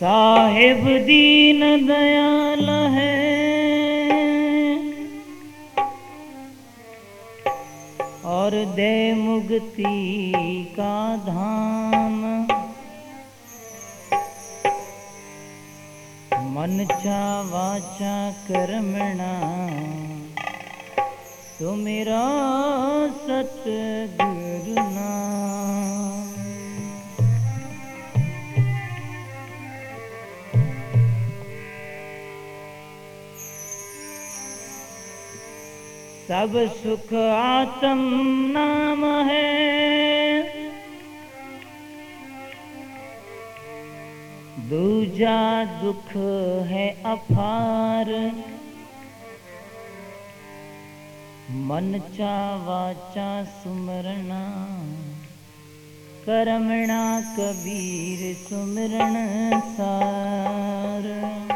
साहेब दीन दयाल है। और दे मुक्ति का धाम। मन चा वाचा कर्मणा सुमिरा सतगुरु नाम सब सुख आत्म नाम है दूजा दुख है अपार। मन चा वाचा सुमरना करमणा कबीर सुमरण सार।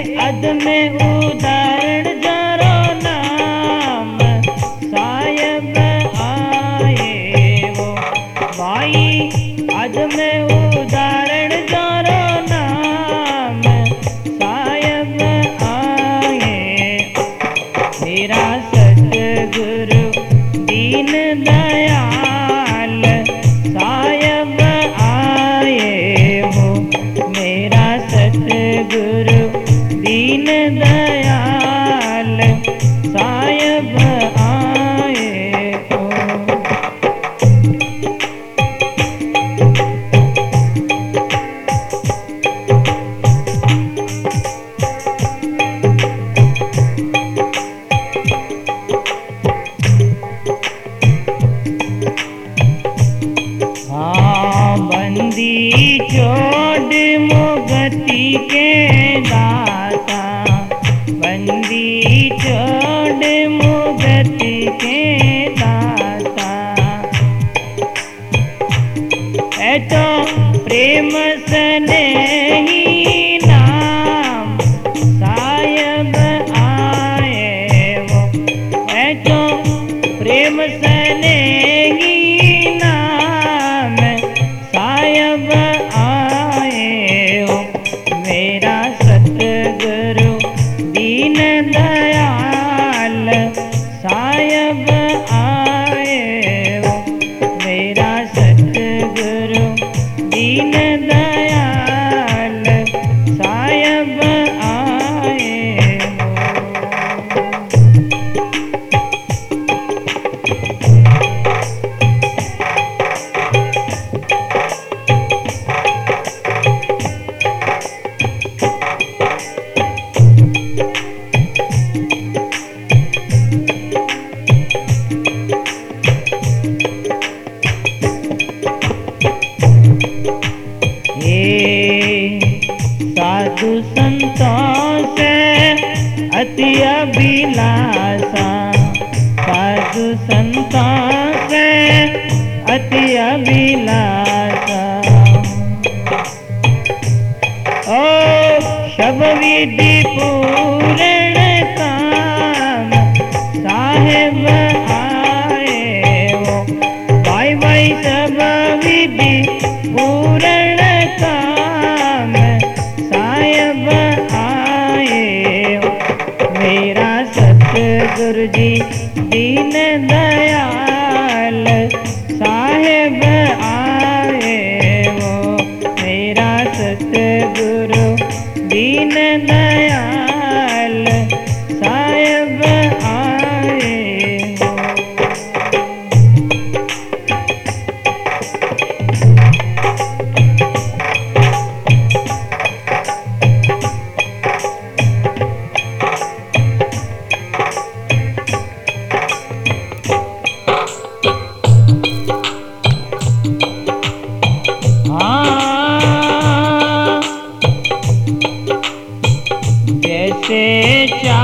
अद में उदाहरण दीन दयाल दयाल साय अति अभिलाषा साधु संता से अति अभिलाषा ओ शब विधि पूर्ण सतगुरु जी दीन दयाल।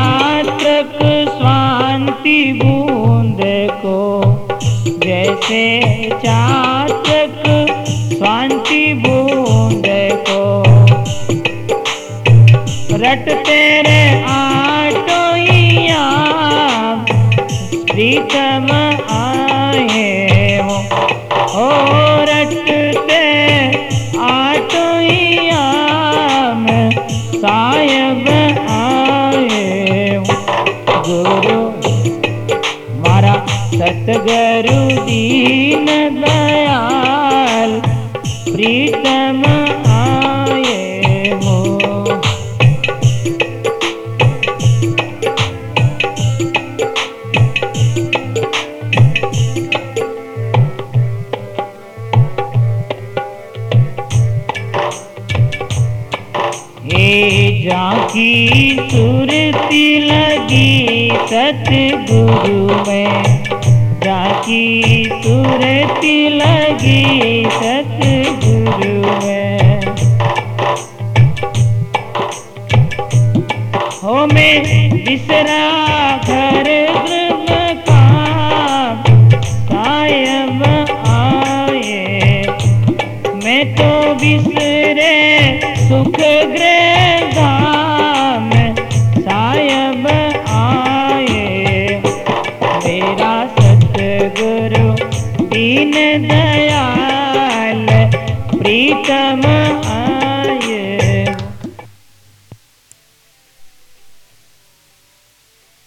चातक स्वांति बूंद को जैसे चातक स्वांति बूंद को। रट तेरे आटोइया प्रीतम गुरु मारा सतगुरु दीन दयाल प्रीतम आए हो जाकी सुरती लगी सतगुरु में जाकी सुरती लगी सतगुरु में। हो में बिसरा